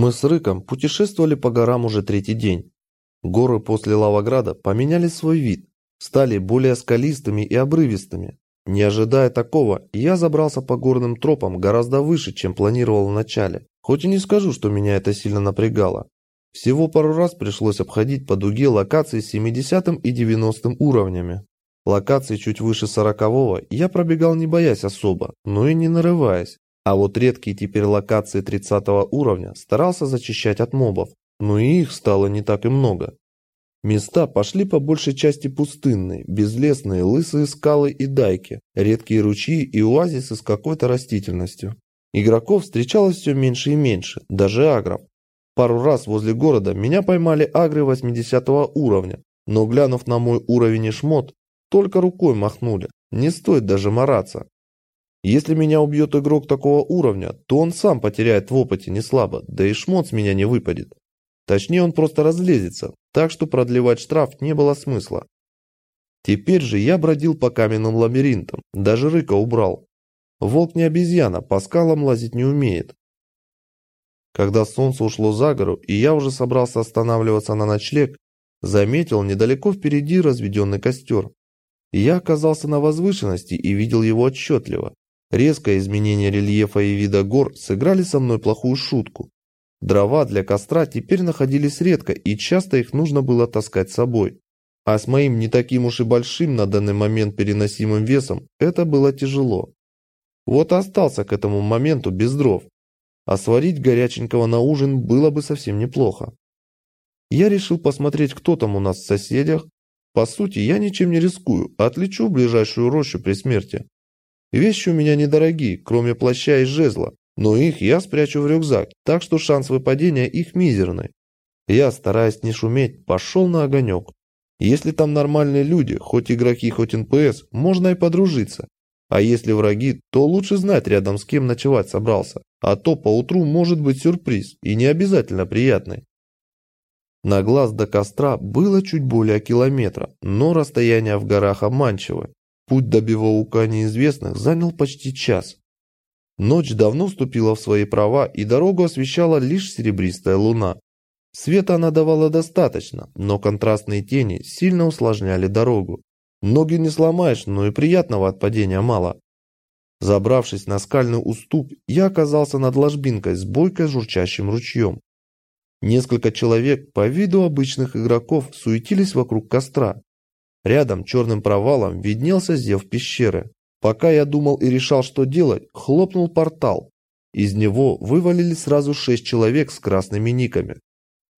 Мы с Рыком путешествовали по горам уже третий день. Горы после Лавограда поменяли свой вид, стали более скалистыми и обрывистыми. Не ожидая такого, я забрался по горным тропам гораздо выше, чем планировал вначале. Хоть и не скажу, что меня это сильно напрягало. Всего пару раз пришлось обходить по дуге локации с 70 и 90 уровнями. Локации чуть выше 40 я пробегал не боясь особо, но и не нарываясь. А вот редкие теперь локации 30 уровня старался зачищать от мобов, но и их стало не так и много. Места пошли по большей части пустынные, безлесные, лысые скалы и дайки, редкие ручьи и оазисы с какой-то растительностью. Игроков встречалось все меньше и меньше, даже агров. Пару раз возле города меня поймали агры 80 уровня, но глянув на мой уровень и шмот, только рукой махнули, не стоит даже мараться. Если меня убьет игрок такого уровня, то он сам потеряет в опыте не слабо, да и шмот с меня не выпадет. Точнее, он просто разлезется, так что продлевать штраф не было смысла. Теперь же я бродил по каменным лабиринтам, даже рыка убрал. Волк не обезьяна, по скалам лазить не умеет. Когда солнце ушло за гору, и я уже собрался останавливаться на ночлег, заметил недалеко впереди разведенный костер. Я оказался на возвышенности и видел его отчетливо. Резкое изменение рельефа и вида гор сыграли со мной плохую шутку. Дрова для костра теперь находились редко, и часто их нужно было таскать с собой. А с моим не таким уж и большим на данный момент переносимым весом это было тяжело. Вот и остался к этому моменту без дров. А сварить горяченького на ужин было бы совсем неплохо. Я решил посмотреть, кто там у нас в соседях. По сути, я ничем не рискую, отлечу в ближайшую рощу при смерти. Вещи у меня недорогие, кроме плаща и жезла, но их я спрячу в рюкзак, так что шанс выпадения их мизерный. Я, стараясь не шуметь, пошел на огонек. Если там нормальные люди, хоть игроки, хоть НПС, можно и подружиться. А если враги, то лучше знать рядом с кем ночевать собрался, а то поутру может быть сюрприз, и не обязательно приятный. На глаз до костра было чуть более километра, но расстояние в горах обманчивое. Путь до Бивоука неизвестных занял почти час. Ночь давно вступила в свои права, и дорогу освещала лишь серебристая луна. Света она давала достаточно, но контрастные тени сильно усложняли дорогу. Ноги не сломаешь, но и приятного от падения мало. Забравшись на скальный уступ, я оказался над ложбинкой с бойко журчащим ручьем. Несколько человек, по виду обычных игроков, суетились вокруг костра. Рядом черным провалом виднелся зев пещеры. Пока я думал и решал, что делать, хлопнул портал. Из него вывалили сразу шесть человек с красными никами.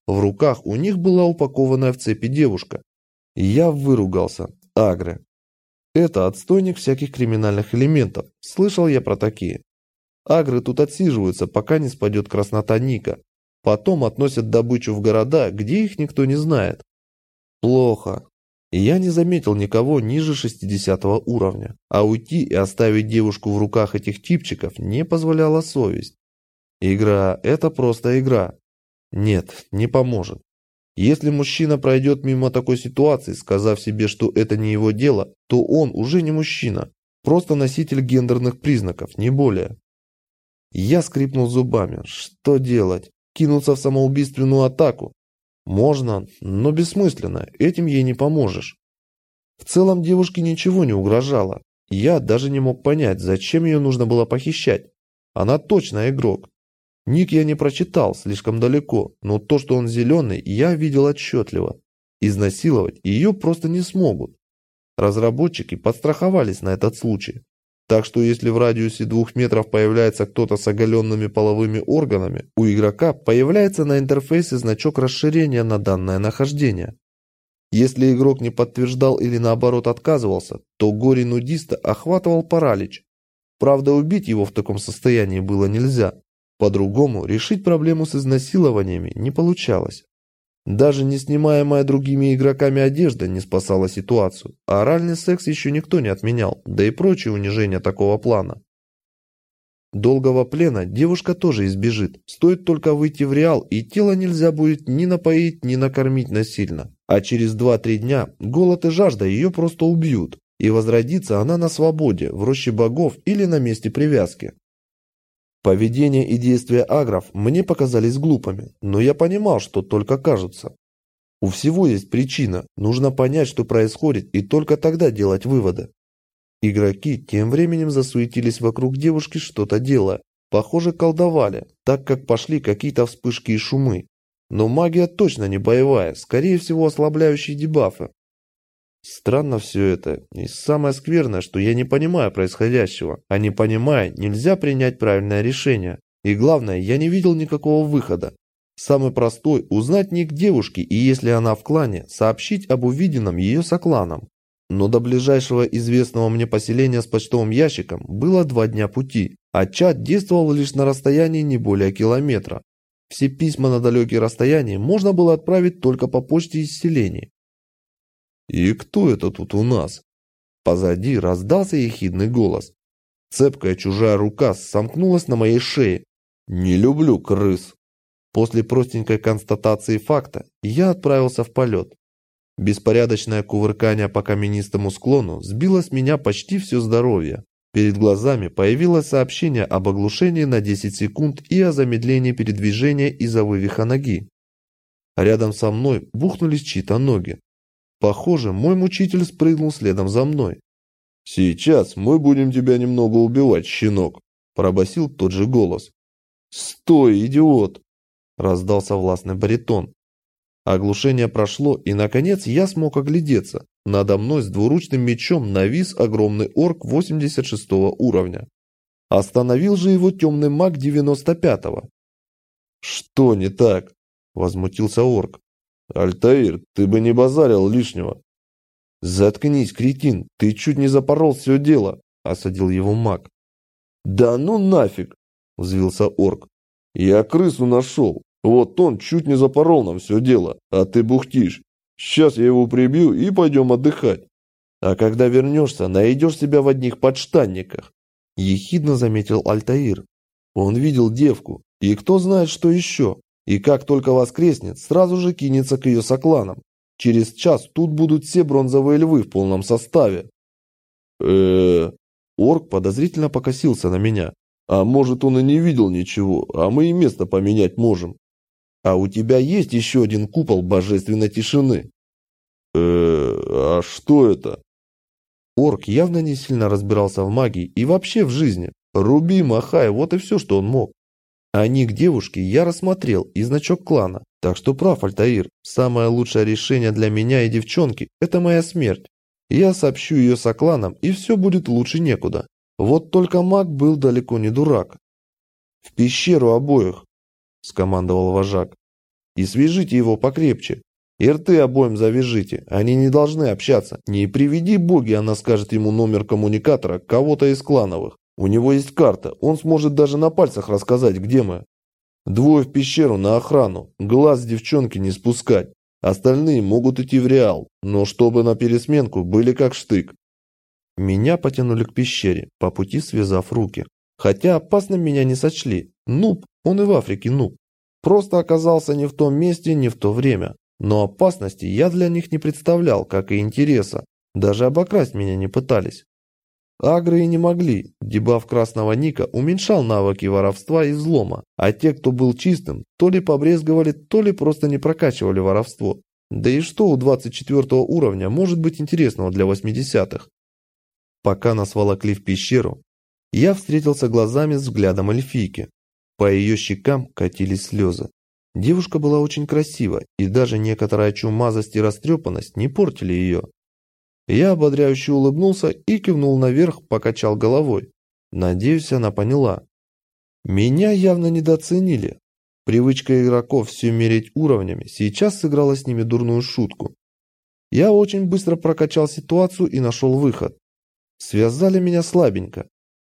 В руках у них была упакованная в цепи девушка. Я выругался. Агры. Это отстойник всяких криминальных элементов. Слышал я про такие. Агры тут отсиживаются, пока не спадет краснота Ника. Потом относят добычу в города, где их никто не знает. Плохо и я не заметил никого ниже 60 уровня, а уйти и оставить девушку в руках этих типчиков не позволяла совесть. Игра – это просто игра. Нет, не поможет. Если мужчина пройдет мимо такой ситуации, сказав себе, что это не его дело, то он уже не мужчина, просто носитель гендерных признаков, не более. Я скрипнул зубами. Что делать? Кинуться в самоубийственную атаку? Можно, но бессмысленно, этим ей не поможешь. В целом девушке ничего не угрожало. Я даже не мог понять, зачем ее нужно было похищать. Она точно игрок. Ник я не прочитал, слишком далеко, но то, что он зеленый, я видел отчетливо. Изнасиловать ее просто не смогут. Разработчики подстраховались на этот случай. Так что если в радиусе двух метров появляется кто-то с оголенными половыми органами, у игрока появляется на интерфейсе значок расширения на данное нахождение. Если игрок не подтверждал или наоборот отказывался, то горе нудиста охватывал паралич. Правда, убить его в таком состоянии было нельзя. По-другому решить проблему с изнасилованиями не получалось. Даже не снимаемая другими игроками одежда не спасала ситуацию, а оральный секс еще никто не отменял, да и прочие унижения такого плана. Долгого плена девушка тоже избежит, стоит только выйти в реал, и тело нельзя будет ни напоить, ни накормить насильно. А через 2-3 дня голод и жажда ее просто убьют, и возродится она на свободе, в роще богов или на месте привязки. Поведение и действия агров мне показались глупыми, но я понимал, что только кажутся. У всего есть причина, нужно понять, что происходит, и только тогда делать выводы. Игроки тем временем засуетились вокруг девушки, что-то делая. Похоже, колдовали, так как пошли какие-то вспышки и шумы. Но магия точно не боевая, скорее всего ослабляющие дебафы. Странно все это, и самое скверное, что я не понимаю происходящего, а не понимая, нельзя принять правильное решение. И главное, я не видел никакого выхода. Самый простой – узнать ник девушки и, если она в клане, сообщить об увиденном ее сокланом. Но до ближайшего известного мне поселения с почтовым ящиком было два дня пути, а чат действовал лишь на расстоянии не более километра. Все письма на далекие расстояния можно было отправить только по почте из селений. «И кто это тут у нас?» Позади раздался ехидный голос. Цепкая чужая рука сомкнулась на моей шее. «Не люблю крыс». После простенькой констатации факта я отправился в полет. Беспорядочное кувыркание по каменистому склону сбило с меня почти все здоровье. Перед глазами появилось сообщение об оглушении на 10 секунд и о замедлении передвижения из-за вывиха ноги. Рядом со мной бухнулись чьи-то ноги. Похоже, мой мучитель спрыгнул следом за мной. «Сейчас мы будем тебя немного убивать, щенок», – пробасил тот же голос. «Стой, идиот!» – раздался властный баритон. Оглушение прошло, и, наконец, я смог оглядеться. Надо мной с двуручным мечом навис огромный орк 86 уровня. Остановил же его темный маг 95-го. «Что не так?» – возмутился орк. «Альтаир, ты бы не базарил лишнего». «Заткнись, кретин, ты чуть не запорол все дело», – осадил его маг. «Да ну нафиг!» – взвился орк. «Я крысу нашел. Вот он чуть не запорол нам все дело, а ты бухтишь. Сейчас я его прибью и пойдем отдыхать. А когда вернешься, найдешь себя в одних подштанниках. Ехидно заметил Альтаир. Он видел девку, и кто знает, что еще. И как только воскреснет, сразу же кинется к ее сокланам. Через час тут будут все бронзовые львы в полном составе. э Орк подозрительно покосился на меня. А может он и не видел ничего, а мы и место поменять можем. А у тебя есть еще один купол божественной тишины? э а что это? Орк явно не сильно разбирался в магии и вообще в жизни. Руби, махай, вот и все, что он мог. А ник девушки я рассмотрел и значок клана. Так что прав, Альтаир. Самое лучшее решение для меня и девчонки – это моя смерть. Я сообщу ее со кланом, и все будет лучше некуда. Вот только маг был далеко не дурак. В пещеру обоих. – скомандовал вожак. «И свяжите его покрепче. И рты обоим завяжите, они не должны общаться. Не приведи боги, она скажет ему номер коммуникатора кого-то из клановых. У него есть карта, он сможет даже на пальцах рассказать, где мы. Двое в пещеру на охрану, глаз девчонки не спускать. Остальные могут идти в Реал, но чтобы на пересменку были как штык. Меня потянули к пещере, по пути связав руки. Хотя опасным меня не сочли. Нуб, он и в Африке нуб. Просто оказался не в том месте, не в то время. Но опасности я для них не представлял, как и интереса. Даже обокрасть меня не пытались. Агры и не могли. Дебаф красного ника уменьшал навыки воровства и взлома, а те, кто был чистым, то ли побрезговали, то ли просто не прокачивали воровство. Да и что у 24 уровня может быть интересного для 80-х? Пока нас волокли в пещеру, я встретился глазами с взглядом эльфийки. По ее щекам катились слезы. Девушка была очень красива, и даже некоторая чумазость и растрепанность не портили ее. Я ободряюще улыбнулся и кивнул наверх, покачал головой. Надеюсь, она поняла. Меня явно недооценили. Привычка игроков все мерить уровнями сейчас сыграла с ними дурную шутку. Я очень быстро прокачал ситуацию и нашел выход. Связали меня слабенько,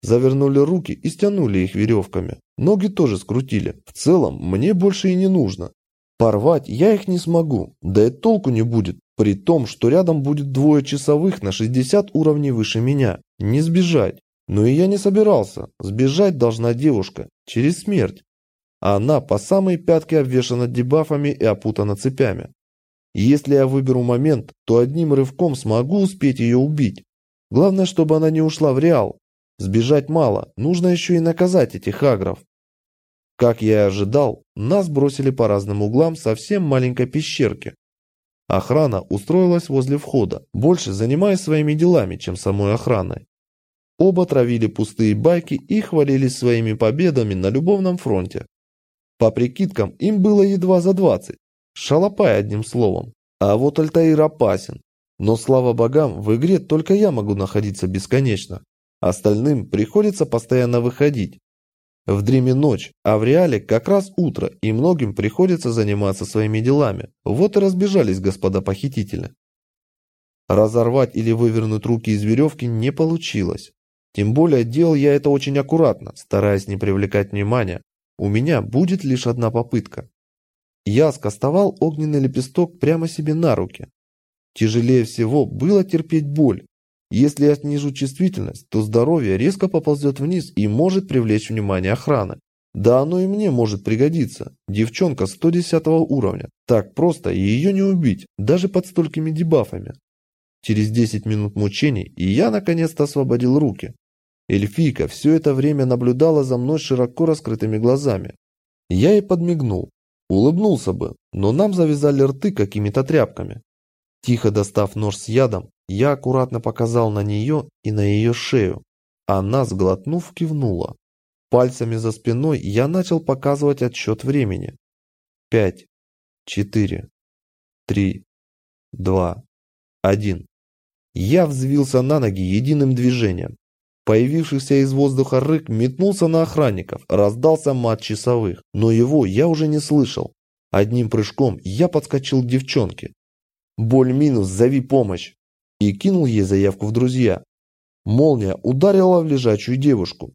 Завернули руки и стянули их веревками. Ноги тоже скрутили. В целом, мне больше и не нужно. Порвать я их не смогу, да и толку не будет, при том, что рядом будет двое часовых на 60 уровней выше меня. Не сбежать. Но и я не собирался. Сбежать должна девушка. Через смерть. Она по самой пятке обвешана дебафами и опутана цепями. Если я выберу момент, то одним рывком смогу успеть ее убить. Главное, чтобы она не ушла в Реал, Сбежать мало, нужно еще и наказать этих агров. Как я и ожидал, нас бросили по разным углам совсем маленькой пещерки. Охрана устроилась возле входа, больше занимаясь своими делами, чем самой охраной. Оба травили пустые байки и хвалились своими победами на любовном фронте. По прикидкам, им было едва за 20. Шалопай одним словом. А вот Альтаир опасен. Но слава богам, в игре только я могу находиться бесконечно. Остальным приходится постоянно выходить. В дреме ночь, а в реале как раз утро, и многим приходится заниматься своими делами. Вот и разбежались господа похитители. Разорвать или вывернуть руки из веревки не получилось. Тем более делал я это очень аккуратно, стараясь не привлекать внимания. У меня будет лишь одна попытка. Я скостовал огненный лепесток прямо себе на руки. Тяжелее всего было терпеть боль. Если я снижу чувствительность, то здоровье резко поползет вниз и может привлечь внимание охраны. Да оно и мне может пригодиться. Девчонка 110 уровня. Так просто ее не убить, даже под столькими дебафами. Через 10 минут мучений, и я наконец-то освободил руки. Эльфийка все это время наблюдала за мной широко раскрытыми глазами. Я ей подмигнул. Улыбнулся бы, но нам завязали рты какими-то тряпками. Тихо достав нож с ядом, я аккуратно показал на нее и на ее шею. Она, сглотнув, кивнула. Пальцами за спиной я начал показывать отсчет времени. Пять, четыре, три, два, один. Я взвился на ноги единым движением. Появившийся из воздуха рык метнулся на охранников, раздался мат часовых, но его я уже не слышал. Одним прыжком я подскочил к девчонке, Боль минус, зови помощь. И кинул ей заявку в друзья. Молния ударила в лежачую девушку.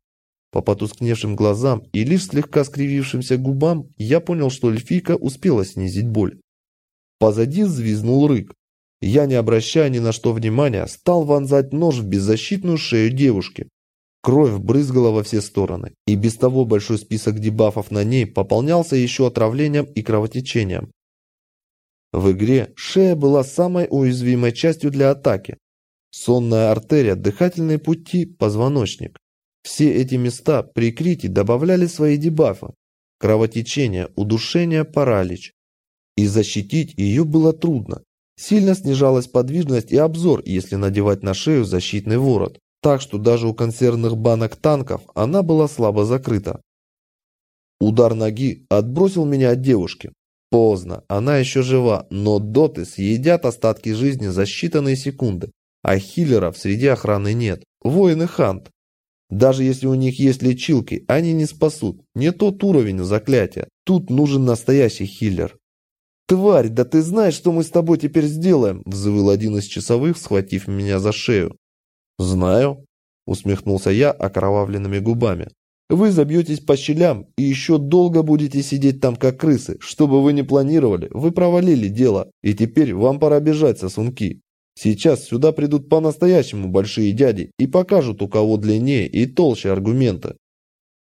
По потускневшим глазам и лишь слегка скривившимся губам я понял, что эльфийка успела снизить боль. Позади взвизнул рык. Я, не обращая ни на что внимания, стал вонзать нож в беззащитную шею девушки. Кровь брызгала во все стороны, и без того большой список дебафов на ней пополнялся еще отравлением и кровотечением. В игре шея была самой уязвимой частью для атаки. Сонная артерия, дыхательные пути, позвоночник. Все эти места при крите добавляли свои дебафы. Кровотечение, удушение, паралич. И защитить ее было трудно. Сильно снижалась подвижность и обзор, если надевать на шею защитный ворот. Так что даже у консервных банок танков она была слабо закрыта. Удар ноги отбросил меня от девушки. Поздно, она еще жива, но доты съедят остатки жизни за считанные секунды, а хиллеров среди охраны нет. Воины Хант. Даже если у них есть лечилки, они не спасут. Не тот уровень заклятия. Тут нужен настоящий хиллер. «Тварь, да ты знаешь, что мы с тобой теперь сделаем?» – взвыл один из часовых, схватив меня за шею. «Знаю», – усмехнулся я окровавленными губами. Вы забьетесь по щелям и еще долго будете сидеть там, как крысы. Что бы вы ни планировали, вы провалили дело, и теперь вам пора бежать, сосунки. Сейчас сюда придут по-настоящему большие дяди и покажут, у кого длиннее и толще аргументы.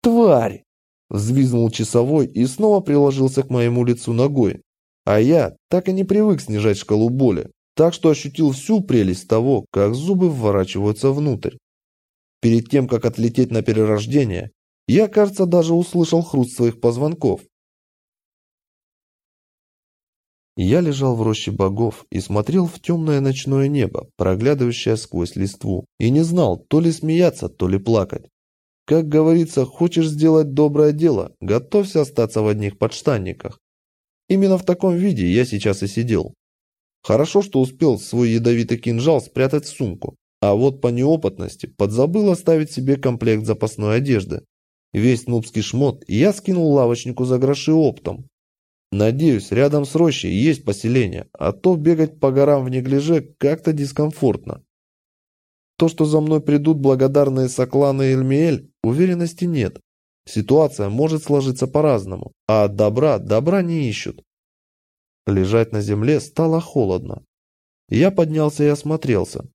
«Тварь!» – взвизнул часовой и снова приложился к моему лицу ногой. А я так и не привык снижать шкалу боли, так что ощутил всю прелесть того, как зубы вворачиваются внутрь. Перед тем, как отлететь на перерождение, я, кажется, даже услышал хруст своих позвонков. Я лежал в роще богов и смотрел в темное ночное небо, проглядывающее сквозь листву, и не знал, то ли смеяться, то ли плакать. Как говорится, хочешь сделать доброе дело, готовься остаться в одних подштанниках. Именно в таком виде я сейчас и сидел. Хорошо, что успел свой ядовитый кинжал спрятать в сумку, а вот по неопытности подзабыл оставить себе комплект запасной одежды. Весь нубский шмот я скинул лавочнику за гроши оптом. Надеюсь, рядом с рощей есть поселение, а то бегать по горам в неглиже как-то дискомфортно. То, что за мной придут благодарные Соклан и Эльмиэль, уверенности нет. Ситуация может сложиться по-разному, а добра добра не ищут. Лежать на земле стало холодно. Я поднялся и осмотрелся.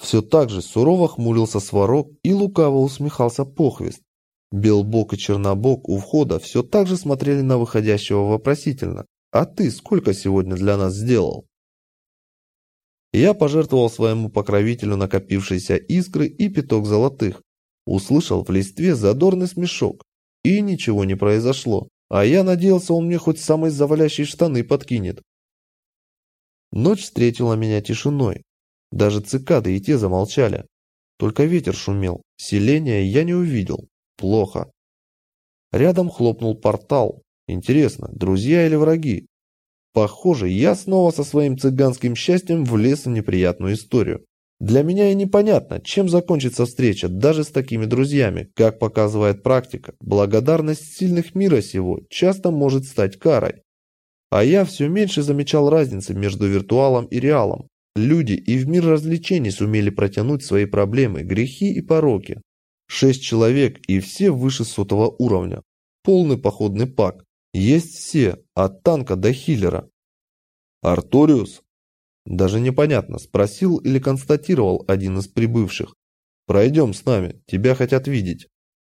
Все так же сурово хмурился сварог и лукаво усмехался похвист. Белбок и Чернобок у входа все так же смотрели на выходящего вопросительно. «А ты сколько сегодня для нас сделал?» Я пожертвовал своему покровителю накопившиеся искры и пяток золотых. Услышал в листве задорный смешок. И ничего не произошло. А я надеялся, он мне хоть самые завалящие штаны подкинет. Ночь встретила меня тишиной. Даже цикады и те замолчали. Только ветер шумел. Селения я не увидел. Плохо. Рядом хлопнул портал. Интересно, друзья или враги? Похоже, я снова со своим цыганским счастьем влез в неприятную историю. Для меня и непонятно, чем закончится встреча даже с такими друзьями. Как показывает практика, благодарность сильных мира сего часто может стать карой. А я все меньше замечал разницы между виртуалом и реалом. Люди и в мир развлечений сумели протянуть свои проблемы, грехи и пороки. Шесть человек и все выше сотого уровня. Полный походный пак. Есть все, от танка до хиллера. Арториус? Даже непонятно, спросил или констатировал один из прибывших. Пройдем с нами, тебя хотят видеть.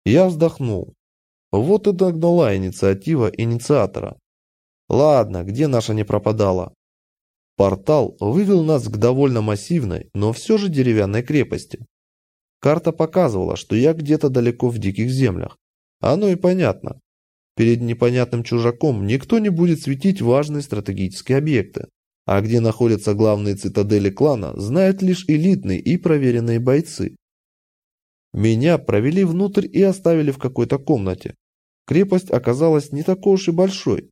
Я вздохнул. Вот и догнала инициатива инициатора. Ладно, где наша не пропадала? Портал вывел нас к довольно массивной, но все же деревянной крепости. Карта показывала, что я где-то далеко в диких землях. Оно и понятно. Перед непонятным чужаком никто не будет светить важные стратегические объекты. А где находятся главные цитадели клана, знают лишь элитные и проверенные бойцы. Меня провели внутрь и оставили в какой-то комнате. Крепость оказалась не такой уж и большой.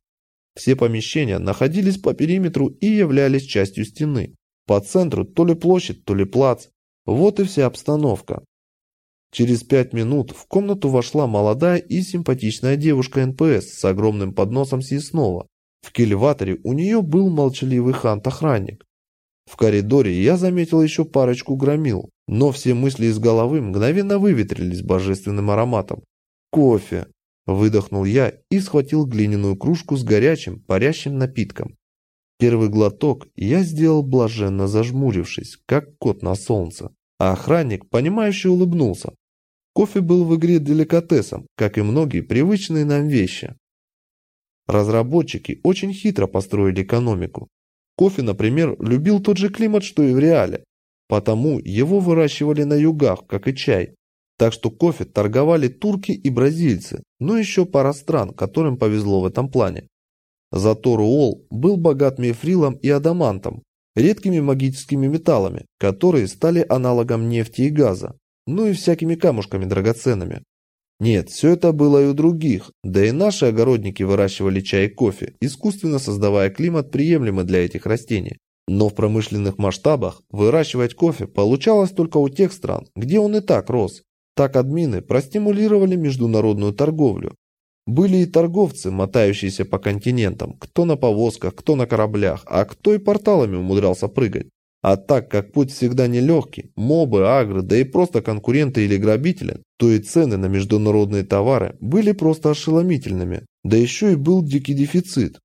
Все помещения находились по периметру и являлись частью стены. По центру то ли площадь, то ли плац. Вот и вся обстановка. Через пять минут в комнату вошла молодая и симпатичная девушка НПС с огромным подносом съестного. В кильватере у нее был молчаливый хант-охранник. В коридоре я заметил еще парочку громил, но все мысли из головы мгновенно выветрились божественным ароматом. Кофе. Выдохнул я и схватил глиняную кружку с горячим, парящим напитком. Первый глоток я сделал блаженно зажмурившись, как кот на солнце. А охранник, понимающе улыбнулся. Кофе был в игре деликатесом, как и многие привычные нам вещи. Разработчики очень хитро построили экономику. Кофе, например, любил тот же климат, что и в реале, потому его выращивали на югах, как и чай. Так что кофе торговали турки и бразильцы, но еще пара стран, которым повезло в этом плане. Зато Руол был богат мифрилом и адамантом, редкими магическими металлами, которые стали аналогом нефти и газа ну и всякими камушками драгоценными. Нет, все это было и у других, да и наши огородники выращивали чай и кофе, искусственно создавая климат, приемлемый для этих растений. Но в промышленных масштабах выращивать кофе получалось только у тех стран, где он и так рос. Так админы простимулировали международную торговлю. Были и торговцы, мотающиеся по континентам, кто на повозках, кто на кораблях, а кто и порталами умудрялся прыгать. А так как путь всегда нелегкий, мобы, агры, да и просто конкуренты или грабители, то и цены на международные товары были просто ошеломительными. Да еще и был дикий дефицит.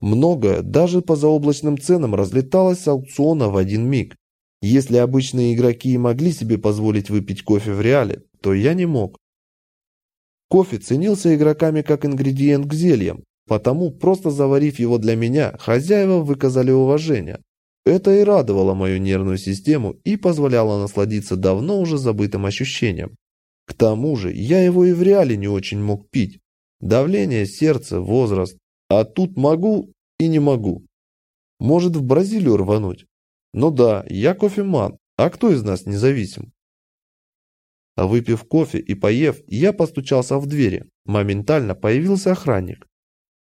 Многое даже по заоблачным ценам разлеталось с аукциона в один миг. Если обычные игроки могли себе позволить выпить кофе в реале, то я не мог. Кофе ценился игроками как ингредиент к зельям, потому просто заварив его для меня, хозяева выказали уважение. Это и радовало мою нервную систему и позволяло насладиться давно уже забытым ощущением. К тому же я его и в реале не очень мог пить. Давление, сердце, возраст. А тут могу и не могу. Может в Бразилию рвануть? Ну да, я кофеман, а кто из нас независим? А выпив кофе и поев, я постучался в двери. Моментально появился охранник.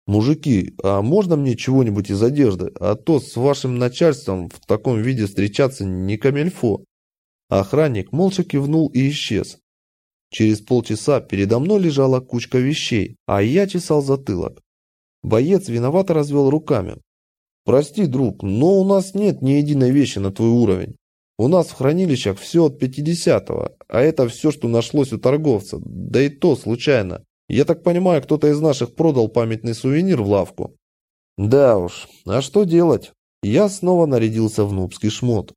«Мужики, а можно мне чего-нибудь из одежды? А то с вашим начальством в таком виде встречаться не камельфо». Охранник молча кивнул и исчез. Через полчаса передо мной лежала кучка вещей, а я чесал затылок. Боец виновато развел руками. «Прости, друг, но у нас нет ни единой вещи на твой уровень. У нас в хранилищах все от 50-го, а это все, что нашлось у торговца, да и то случайно. Я так понимаю, кто-то из наших продал памятный сувенир в лавку. Да уж, а что делать? Я снова нарядился в нубский шмот.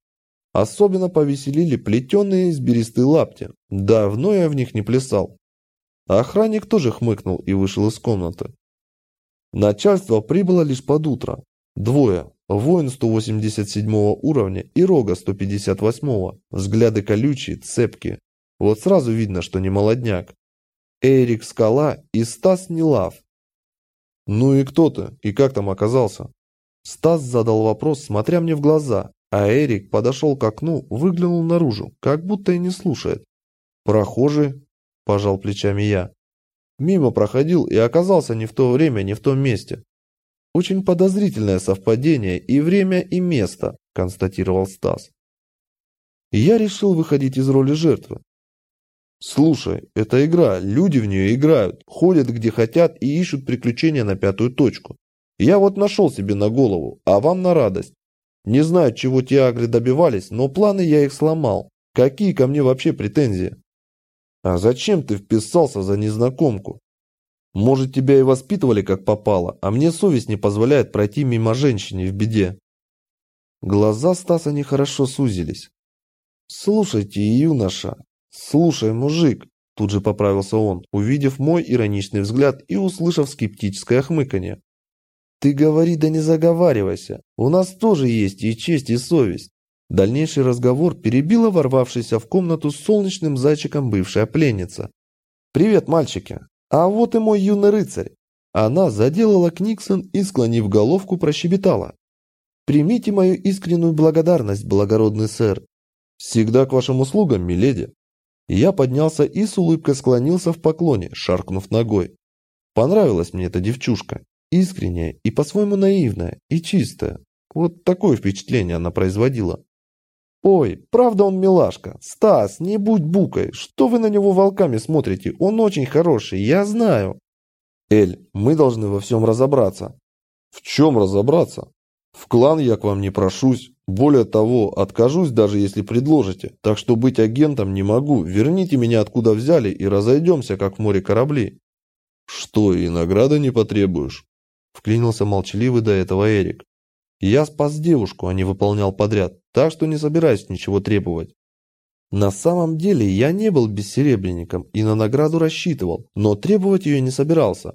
Особенно повеселили плетеные из бересты лапти. Давно я в них не плясал. Охранник тоже хмыкнул и вышел из комнаты. Начальство прибыло лишь под утро. Двое. Воин 187 уровня и Рога 158. Взгляды колючие, цепкие. Вот сразу видно, что не молодняк. Эрик Скала и Стас Нилав. Ну и кто ты? И как там оказался? Стас задал вопрос, смотря мне в глаза, а Эрик подошел к окну, выглянул наружу, как будто и не слушает. «Прохожий?» – пожал плечами я. Мимо проходил и оказался не в то время, не в том месте. Очень подозрительное совпадение и время, и место, констатировал Стас. Я решил выходить из роли жертвы. Слушай, это игра, люди в нее играют, ходят где хотят и ищут приключения на пятую точку. Я вот нашел себе на голову, а вам на радость. Не знаю, чего те агры добивались, но планы я их сломал. Какие ко мне вообще претензии? А зачем ты вписался за незнакомку? Может, тебя и воспитывали как попало, а мне совесть не позволяет пройти мимо женщины в беде. Глаза Стаса нехорошо сузились. «Слушайте, юноша, «Слушай, мужик», – тут же поправился он, увидев мой ироничный взгляд и услышав скептическое хмыканье. «Ты говори да не заговаривайся, у нас тоже есть и честь, и совесть». Дальнейший разговор перебила ворвавшаяся в комнату с солнечным зайчиком бывшая пленница. «Привет, мальчики! А вот и мой юный рыцарь!» Она заделала Книксон и, склонив головку, прощебетала. «Примите мою искреннюю благодарность, благородный сэр. Всегда к вашим услугам, миледи!» Я поднялся и с улыбкой склонился в поклоне, шаркнув ногой. Понравилась мне эта девчушка. Искренняя и по-своему наивная, и чистая. Вот такое впечатление она производила. «Ой, правда он милашка. Стас, не будь букой. Что вы на него волками смотрите? Он очень хороший, я знаю». «Эль, мы должны во всем разобраться». «В чем разобраться?» «В клан я к вам не прошусь. Более того, откажусь даже если предложите, так что быть агентом не могу. Верните меня откуда взяли и разойдемся, как в море корабли. Что, и награды не потребуешь? Вклинился молчаливый до этого Эрик. Я спас девушку, а не выполнял подряд, так что не собираюсь ничего требовать. На самом деле я не был бессеребренником и на награду рассчитывал, но требовать ее не собирался.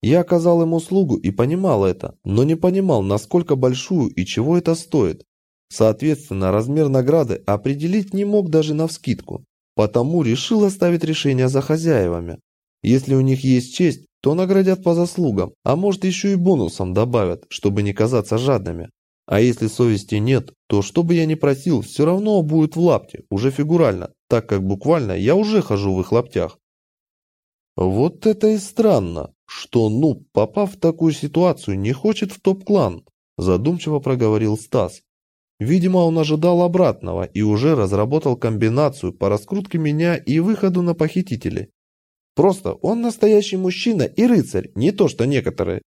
Я оказал ему услугу и понимал это, но не понимал, насколько большую и чего это стоит. Соответственно, размер награды определить не мог даже навскидку, потому решил оставить решение за хозяевами. Если у них есть честь, то наградят по заслугам, а может еще и бонусом добавят, чтобы не казаться жадными. А если совести нет, то что бы я ни просил, все равно будет в лапте, уже фигурально, так как буквально я уже хожу в их лаптях. Вот это и странно, что ну, попав в такую ситуацию, не хочет в топ-клан, задумчиво проговорил Стас. Видимо, он ожидал обратного и уже разработал комбинацию по раскрутке меня и выходу на похитителей. Просто он настоящий мужчина и рыцарь, не то что некоторые.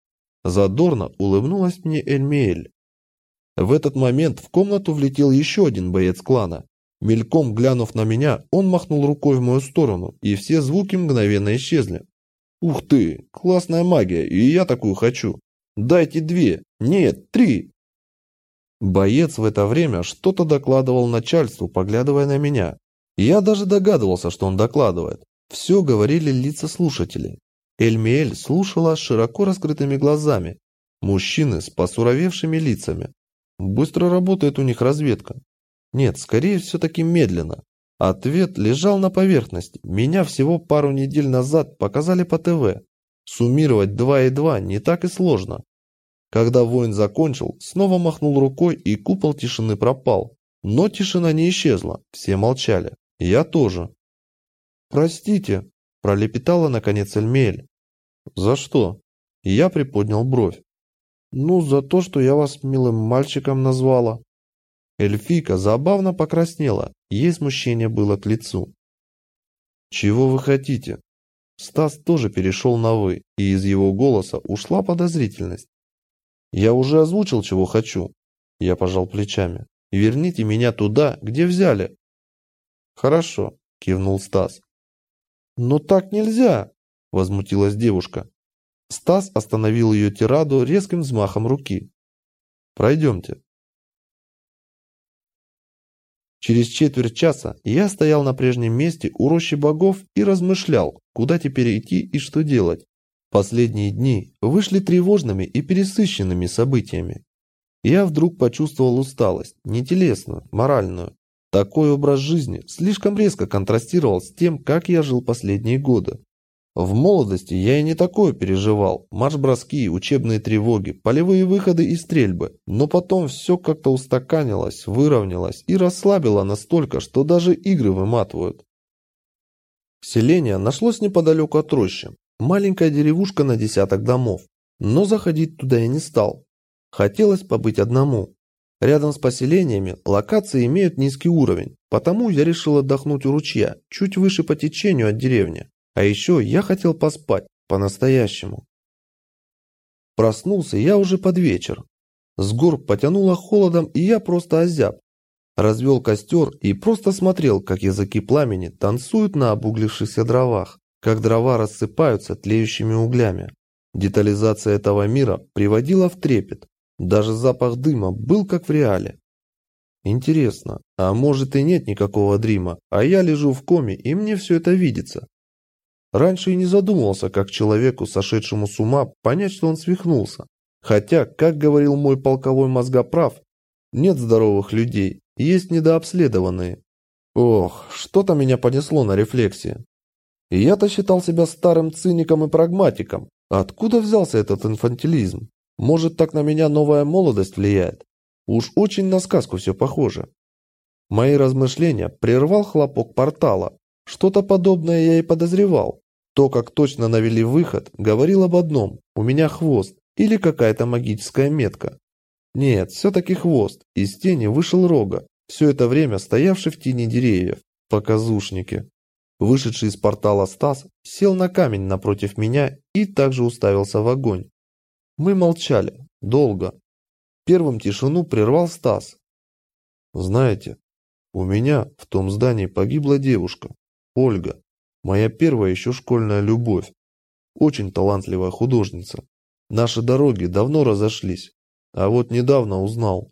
Задорно улыбнулась мне Эльмиэль. В этот момент в комнату влетел еще один боец клана. Мельком глянув на меня, он махнул рукой в мою сторону, и все звуки мгновенно исчезли. «Ух ты, классная магия, и я такую хочу! Дайте две, нет, три!» Боец в это время что-то докладывал начальству, поглядывая на меня. Я даже догадывался, что он докладывает. Все говорили лица слушателей. Эльмиэль слушала широко раскрытыми глазами. Мужчины с посуровевшими лицами. Быстро работает у них разведка. Нет, скорее все-таки медленно. Ответ лежал на поверхности. Меня всего пару недель назад показали по ТВ. Суммировать 2 и 2 не так и сложно. Когда воин закончил, снова махнул рукой и купол тишины пропал. Но тишина не исчезла, все молчали. Я тоже. «Простите», – пролепетала наконец Эльмель. «За что?» Я приподнял бровь. «Ну, за то, что я вас милым мальчиком назвала». Эльфика забавно покраснела, ей смущение было к лицу. «Чего вы хотите?» Стас тоже перешел на «вы», и из его голоса ушла подозрительность. Я уже озвучил, чего хочу. Я пожал плечами. Верните меня туда, где взяли. Хорошо, кивнул Стас. Но так нельзя, возмутилась девушка. Стас остановил ее тираду резким взмахом руки. Пройдемте. Через четверть часа я стоял на прежнем месте у рощи богов и размышлял, куда теперь идти и что делать. Последние дни вышли тревожными и пересыщенными событиями. Я вдруг почувствовал усталость, не телесную, моральную. Такой образ жизни слишком резко контрастировал с тем, как я жил последние годы. В молодости я и не такое переживал. Марш-броски, учебные тревоги, полевые выходы и стрельбы. Но потом все как-то устаканилось, выровнялось и расслабило настолько, что даже игры выматывают. Селение нашлось неподалеку от рощи. Маленькая деревушка на десяток домов. Но заходить туда я не стал. Хотелось побыть одному. Рядом с поселениями локации имеют низкий уровень, потому я решил отдохнуть у ручья, чуть выше по течению от деревни. А еще я хотел поспать, по-настоящему. Проснулся я уже под вечер. С гор потянуло холодом, и я просто озяб. Развел костер и просто смотрел, как языки пламени танцуют на обуглившихся дровах, как дрова рассыпаются тлеющими углями. Детализация этого мира приводила в трепет. Даже запах дыма был как в реале. Интересно, а может и нет никакого дрима, а я лежу в коме и мне все это видится. Раньше и не задумывался, как человеку, сошедшему с ума, понять, что он свихнулся. Хотя, как говорил мой полковой мозгоправ, нет здоровых людей, есть недообследованные. Ох, что-то меня понесло на рефлексии. Я-то считал себя старым циником и прагматиком. Откуда взялся этот инфантилизм? Может, так на меня новая молодость влияет? Уж очень на сказку все похоже. Мои размышления прервал хлопок портала. Что-то подобное я и подозревал. То, как точно навели выход, говорил об одном – у меня хвост или какая-то магическая метка. Нет, все-таки хвост. Из тени вышел рога, все это время стоявший в тени деревьев. Показушники. Вышедший из портала Стас сел на камень напротив меня и также уставился в огонь. Мы молчали. Долго. Первым тишину прервал Стас. Знаете, у меня в том здании погибла девушка, Ольга. Моя первая еще школьная любовь. Очень талантливая художница. Наши дороги давно разошлись. А вот недавно узнал.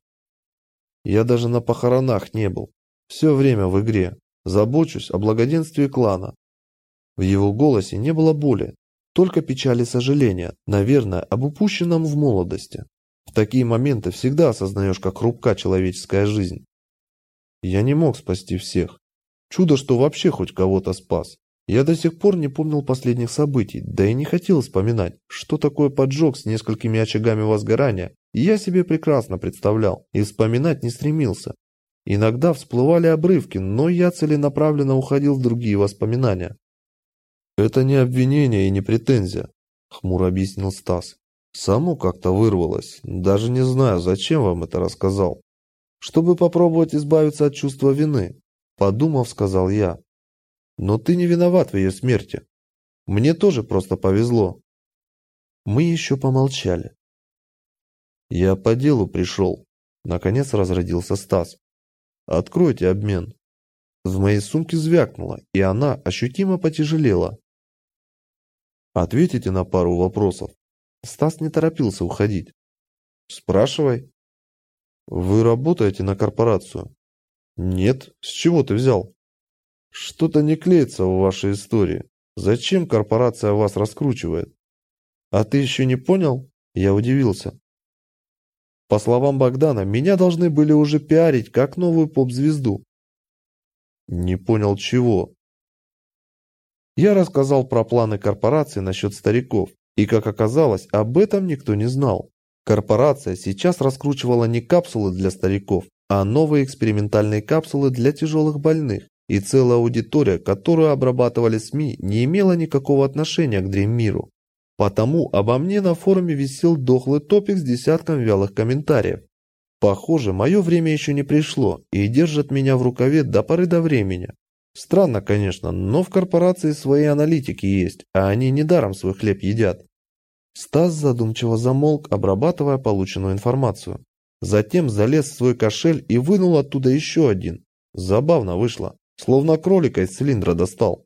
Я даже на похоронах не был. Все время в игре. Забочусь о благоденствии клана. В его голосе не было боли, только печаль и сожаление, наверное, об упущенном в молодости. В такие моменты всегда осознаешь, как хрупка человеческая жизнь. Я не мог спасти всех. Чудо, что вообще хоть кого-то спас. Я до сих пор не помнил последних событий, да и не хотел вспоминать, что такое поджог с несколькими очагами возгорания, я себе прекрасно представлял и вспоминать не стремился. Иногда всплывали обрывки, но я целенаправленно уходил в другие воспоминания. «Это не обвинение и не претензия», – хмуро объяснил Стас. «Само как-то вырвалось, даже не знаю, зачем вам это рассказал. Чтобы попробовать избавиться от чувства вины», – подумав, сказал я. Но ты не виноват в ее смерти. Мне тоже просто повезло. Мы еще помолчали. Я по делу пришел. Наконец разродился Стас. Откройте обмен. В моей сумке звякнуло, и она ощутимо потяжелела. Ответите на пару вопросов. Стас не торопился уходить. Спрашивай. Вы работаете на корпорацию? Нет. С чего ты взял? Что-то не клеится в вашей истории. Зачем корпорация вас раскручивает? А ты еще не понял? Я удивился. По словам Богдана, меня должны были уже пиарить как новую поп-звезду. Не понял чего. Я рассказал про планы корпорации насчет стариков, и, как оказалось, об этом никто не знал. Корпорация сейчас раскручивала не капсулы для стариков, а новые экспериментальные капсулы для тяжелых больных. И целая аудитория, которую обрабатывали СМИ, не имела никакого отношения к Дрим-миру. Потому обо мне на форуме висел дохлый топик с десятком вялых комментариев. Похоже, мое время еще не пришло, и держат меня в рукаве до поры до времени. Странно, конечно, но в корпорации свои аналитики есть, а они недаром свой хлеб едят. Стас задумчиво замолк, обрабатывая полученную информацию. Затем залез в свой кошель и вынул оттуда еще один. Забавно вышло. Словно кролика из цилиндра достал.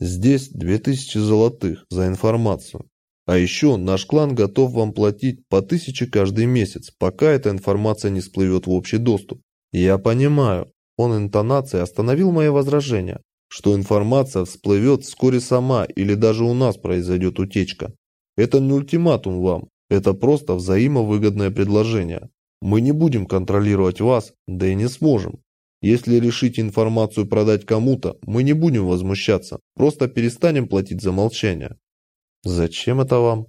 Здесь две тысячи золотых за информацию. А еще наш клан готов вам платить по тысяче каждый месяц, пока эта информация не всплывет в общий доступ. Я понимаю, он интонацией остановил мои возражения, что информация всплывет вскоре сама или даже у нас произойдет утечка. Это не ультиматум вам, это просто взаимовыгодное предложение. Мы не будем контролировать вас, да и не сможем. Если решите информацию продать кому-то, мы не будем возмущаться, просто перестанем платить за молчание. Зачем это вам?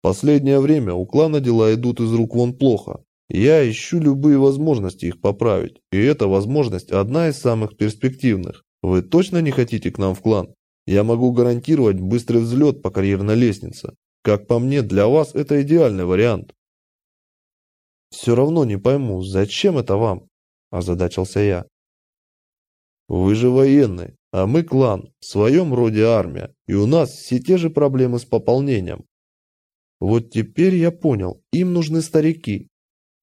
Последнее время у клана дела идут из рук вон плохо. Я ищу любые возможности их поправить, и эта возможность одна из самых перспективных. Вы точно не хотите к нам в клан? Я могу гарантировать быстрый взлет по карьерной лестнице. Как по мне, для вас это идеальный вариант. Все равно не пойму, зачем это вам? Озадачился я. Вы же военный, а мы клан, в своем роде армия, и у нас все те же проблемы с пополнением. Вот теперь я понял, им нужны старики.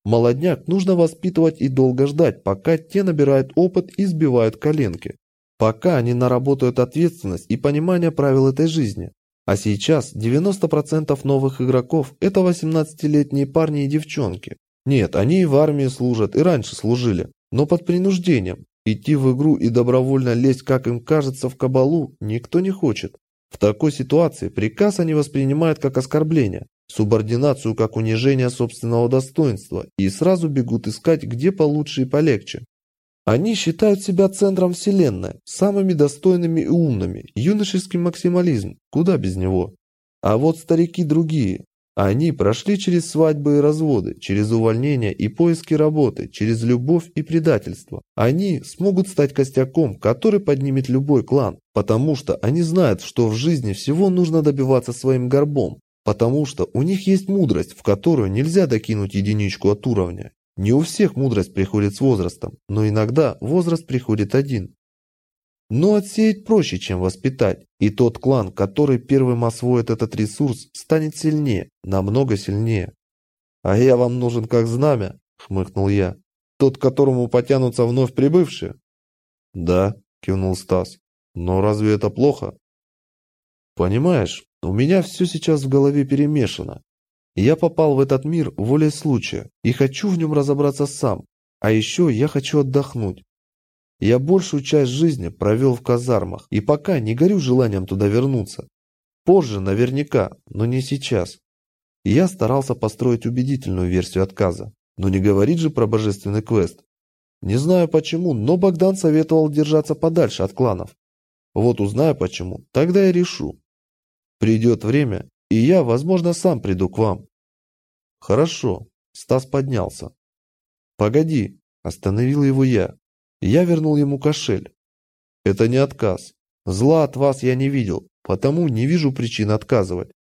Молодняк нужно воспитывать и долго ждать, пока те набирают опыт и сбивают коленки пока они наработают ответственность и понимание правил этой жизни. А сейчас 90% новых игроков – это 18-летние парни и девчонки. Нет, они и в армии служат, и раньше служили, но под принуждением. Идти в игру и добровольно лезть, как им кажется, в кабалу никто не хочет. В такой ситуации приказ они воспринимают как оскорбление, субординацию как унижение собственного достоинства и сразу бегут искать, где получше и полегче. Они считают себя центром вселенной, самыми достойными и умными, юношеский максимализм, куда без него. А вот старики другие. Они прошли через свадьбы и разводы, через увольнения и поиски работы, через любовь и предательство. Они смогут стать костяком, который поднимет любой клан, потому что они знают, что в жизни всего нужно добиваться своим горбом, потому что у них есть мудрость, в которую нельзя докинуть единичку от уровня, не у всех мудрость приходит с возрастом, но иногда возраст приходит один. Но отсеять проще, чем воспитать, и тот клан, который первым освоит этот ресурс, станет сильнее, намного сильнее. «А я вам нужен как знамя», — хмыкнул я. «Тот, которому потянутся вновь прибывшие?» «Да», — кивнул Стас. «Но разве это плохо?» «Понимаешь, у меня все сейчас в голове перемешано. Я попал в этот мир волей случая и хочу в нем разобраться сам. А еще я хочу отдохнуть. Я большую часть жизни провел в казармах и пока не горю желанием туда вернуться. Позже наверняка, но не сейчас. Я старался построить убедительную версию отказа. Но не говорить же про божественный квест. Не знаю почему, но Богдан советовал держаться подальше от кланов. Вот узнаю почему, тогда и решу. Придет время, и я, возможно, сам приду к вам. Хорошо. Стас поднялся. Погоди, остановил его я. Я вернул ему кошель. Это не отказ. Зла от вас я не видел, потому не вижу причин отказывать.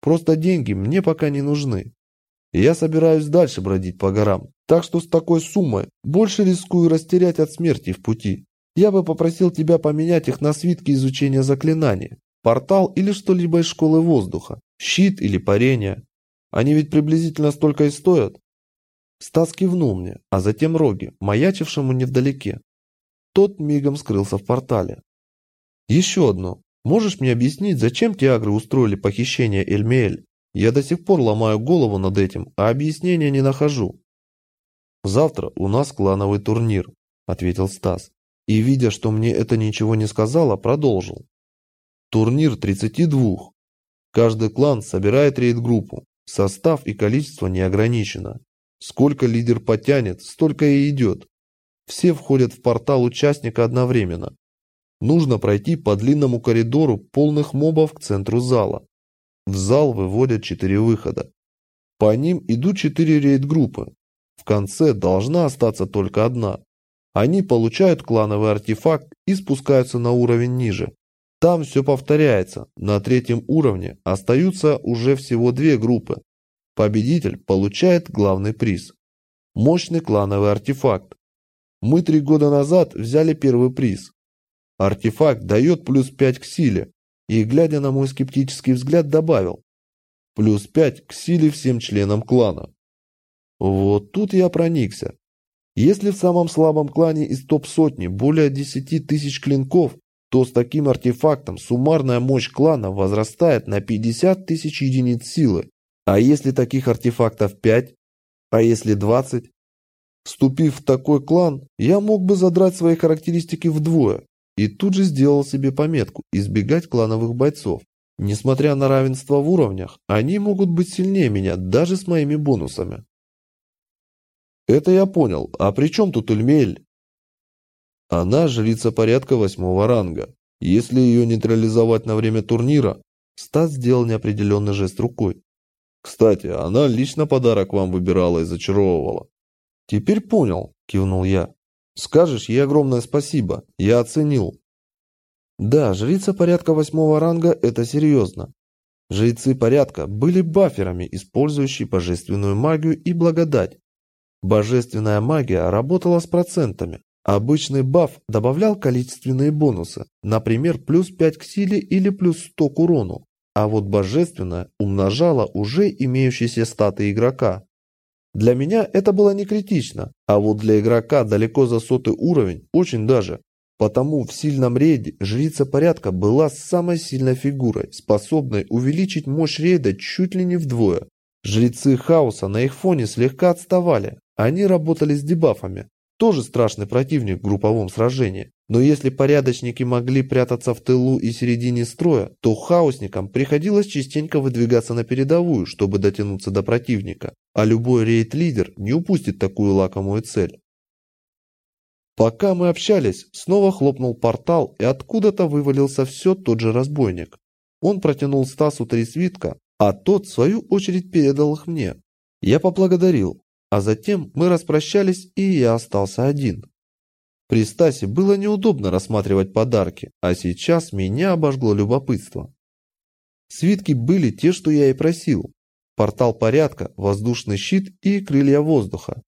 Просто деньги мне пока не нужны. Я собираюсь дальше бродить по горам, так что с такой суммой больше рискую растерять от смерти в пути. Я бы попросил тебя поменять их на свитки изучения заклинаний, портал или что-либо из школы воздуха. Щит или парение. Они ведь приблизительно столько и стоят. Стас кивнул мне, а затем Роги, маячившему невдалеке. Тот мигом скрылся в портале. Еще одно. Можешь мне объяснить, зачем тиагры устроили похищение Эльмеэль? Я до сих пор ломаю голову над этим, а объяснения не нахожу. Завтра у нас клановый турнир, ответил Стас. И видя, что мне это ничего не сказала, продолжил. Турнир 32. Каждый клан собирает рейд-группу. Состав и количество не ограничено. Сколько лидер потянет, столько и идет. Все входят в портал участника одновременно. Нужно пройти по длинному коридору полных мобов к центру зала. В зал выводят четыре выхода. По ним идут четыре рейд-группы. В конце должна остаться только одна. Они получают клановый артефакт и спускаются на уровень ниже. Там все повторяется. На третьем уровне остаются уже всего две группы. Победитель получает главный приз. Мощный клановый артефакт. Мы три года назад взяли первый приз. Артефакт дает плюс 5 к силе. И, глядя на мой скептический взгляд, добавил. Плюс 5 к силе всем членам клана. Вот тут я проникся. Если в самом слабом клане из топ-сотни более 10 тысяч клинков, то с таким артефактом суммарная мощь клана возрастает на 50 тысяч единиц силы. А если таких артефактов 5? А если 20? Вступив в такой клан, я мог бы задрать свои характеристики вдвое. И тут же сделал себе пометку избегать клановых бойцов. Несмотря на равенство в уровнях, они могут быть сильнее меня даже с моими бонусами. Это я понял. А при чем тут Ульмель? Она жрица порядка восьмого ранга. Если ее нейтрализовать на время турнира, Стас сделал неопределенный жест рукой. Кстати, она лично подарок вам выбирала и зачаровывала. Теперь понял, кивнул я. Скажешь ей огромное спасибо, я оценил. Да, жрица порядка восьмого ранга – это серьезно. Жрецы порядка были баферами, использующие божественную магию и благодать. Божественная магия работала с процентами. Обычный баф добавлял количественные бонусы, например, плюс 5 к силе или плюс 100 к урону, а вот божественная умножала уже имеющиеся статы игрока. Для меня это было не критично, а вот для игрока далеко за сотый уровень очень даже. Потому в сильном рейде жрица порядка была самой сильной фигурой, способной увеличить мощь рейда чуть ли не вдвое. Жрецы хаоса на их фоне слегка отставали, они работали с дебафами. Тоже страшный противник в групповом сражении. Но если порядочники могли прятаться в тылу и середине строя, то хаосникам приходилось частенько выдвигаться на передовую, чтобы дотянуться до противника. А любой рейд-лидер не упустит такую лакомую цель. Пока мы общались, снова хлопнул портал, и откуда-то вывалился все тот же разбойник. Он протянул Стасу три свитка, а тот, в свою очередь, передал их мне. Я поблагодарил, а затем мы распрощались, и я остался один. При Стасе было неудобно рассматривать подарки, а сейчас меня обожгло любопытство. Свитки были те, что я и просил. Портал порядка, воздушный щит и крылья воздуха.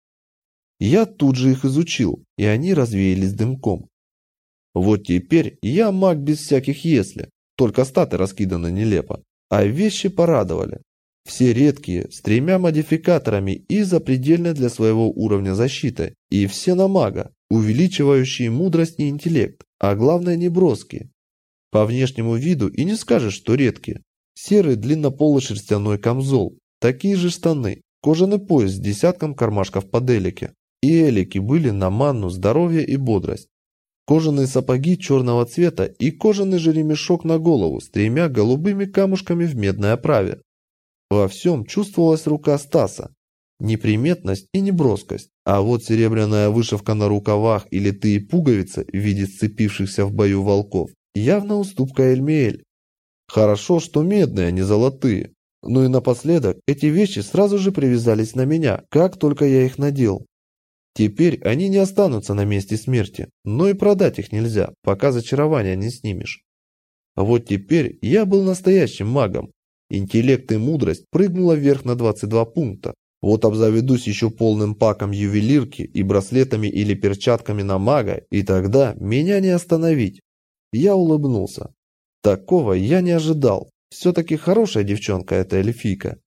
Я тут же их изучил, и они развеялись дымком. Вот теперь я маг без всяких «если», только статы раскиданы нелепо, а вещи порадовали. Все редкие, с тремя модификаторами и запредельной для своего уровня защиты, и все на мага, увеличивающие мудрость и интеллект, а главное не броские. По внешнему виду и не скажешь, что редкие. Серый длиннополый шерстяной камзол, такие же штаны, кожаный пояс с десятком кармашков под элике, и элики были на манну, здоровье и бодрость. Кожаные сапоги черного цвета и кожаный же ремешок на голову с тремя голубыми камушками в медной оправе. Во всем чувствовалась рука Стаса. Неприметность и неброскость. А вот серебряная вышивка на рукавах и литые пуговицы в виде сцепившихся в бою волков явно уступка Эльмиэль. Хорошо, что медные, а не золотые. Ну и напоследок, эти вещи сразу же привязались на меня, как только я их надел. Теперь они не останутся на месте смерти, но и продать их нельзя, пока зачарование не снимешь. Вот теперь я был настоящим магом. Интеллект и мудрость прыгнула вверх на 22 пункта. Вот обзаведусь еще полным паком ювелирки и браслетами или перчатками на мага, и тогда меня не остановить. Я улыбнулся. Такого я не ожидал. Все-таки хорошая девчонка эта эльфийка.